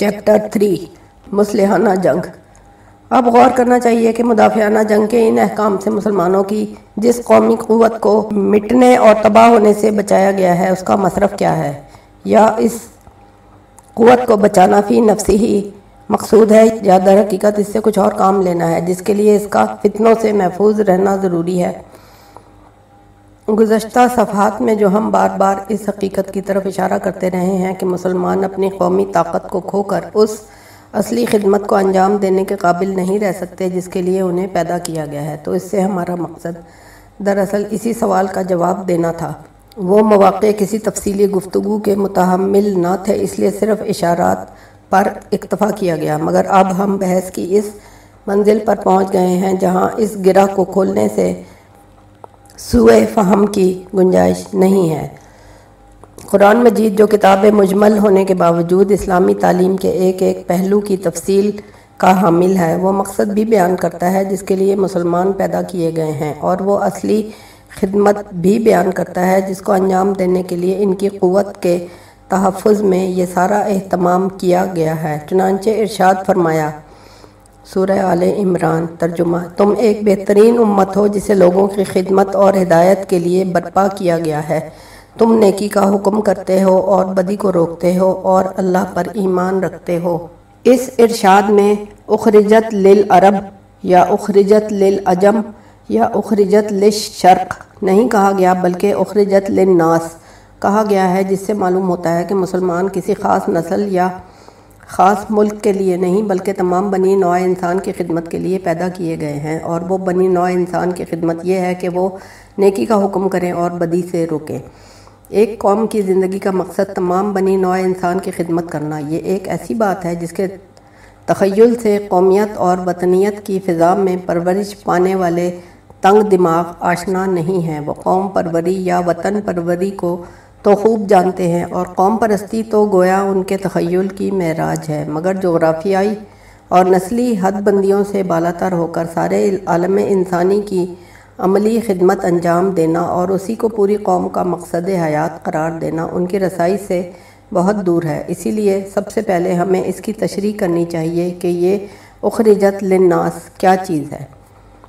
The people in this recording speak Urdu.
چیپٹر تھری مسلحانہ جنگ اب غور کرنا چاہیے کہ مدافعانہ جنگ کے ان احکام سے مسلمانوں کی جس قومی قوت کو مٹنے اور تباہ ہونے سے بچایا گیا ہے، اس کا مصرف کیا ہے؟ یا اس قوت کو بچانا فی نفسی ہی مقصود ہے، یا در حقیقت اس سے کچھ اور کام لینا ہے، جس کے لیے اس کا فتنوں سے محفوظ رہنا ضروری ہے؟ گزشتہ صفحات میں جو ہم بار بار اس حقیقت کی طرف اشارہ کرتے رہے ہیں کہ مسلمان اپنی قومی طاقت کو کھو کر اس اصلی خدمت کو انجام دینے کے قابل نہیں رہ سکتے جس کے لیے انہیں پیدا کیا گیا ہے، تو اس سے ہمارا مقصد دراصل اسی سوال کا جواب دینا تھا۔ وہ مواقع کسی تفصیلی گفتگو کے متحمل نہ تھے، اس لیے صرف اشارات پر اکتفا کیا گیا۔ مگر اب ہم بحث کی اس منزل پر پہنچ گئے ہیں جہاں اس گرہ کو کھولنے سے سوئے فہم کی گنجائش نہیں ہے۔ قرآن مجید جو کتاب مجمل ہونے کے باوجود اسلامی تعلیم کے ایک ایک پہلو کی تفصیل کا حامل ہے، وہ مقصد بھی بیان کرتا ہے جس کے لیے مسلمان پیدا کیے گئے ہیں اور وہ اصلی خدمت بھی بیان کرتا ہے جس کو انجام دینے کے لیے ان کی قوت کے تحفظ میں یہ سارا اہتمام کیا گیا ہے۔ چنانچہ ارشاد فرمایا سورہ آل عمران، ترجمہ۔ تم ایک بہترین امت ہو جسے لوگوں کی خدمت اور ہدایت کے لیے برپا کیا گیا ہے۔ تم نیکی کا حکم کرتے ہو اور بدی کو روکتے ہو اور اللہ پر ایمان رکھتے ہو۔ اس ارشاد میں اخرجت للعرب یا اخرجت للعجم یا اخرجت للشرق نہیں کہا گیا، بلکہ اخرجت للناس کہا گیا ہے، جس سے معلوم ہوتا ہے کہ مسلمان کسی خاص نسل یا خاص ملک کے لیے نہیں، بلکہ تمام بنی نوع انسان کی خدمت کے لیے پیدا کیے گئے ہیں۔ اور وہ بنی نوع انسان کی خدمت یہ ہے کہ وہ نیکی کا حکم کریں اور بدی سے روکیں ایک قوم کی زندگی کا مقصد تمام بنی نوع انسان کی خدمت کرنا۔ یہ ایک ایسی بات ہے جس کے تخیل سے قومیت اور وطنیت کی فضا میں پرورش پانے والے تنگ دماغ آشنا نہیں ہیں۔ وہ قوم پروری یا وطن پروری کو تو خوب جانتے ہیں اور قوم پرستی تو گویا ان کے تخیل کی معراج ہے، مگر جغرافیائی اور نسلی حد بندیوں سے بالاتر ہو کر سارے عالم انسانی کی عملی خدمت انجام دینا اور اسی کو پوری قوم کا مقصد حیات قرار دینا ان کی رسائی سے بہت دور ہے۔ اسی لیے سب سے پہلے ہمیں اس کی تشریح کرنی چاہیے کہ یہ اخرجت للناس کیا چیز ہے۔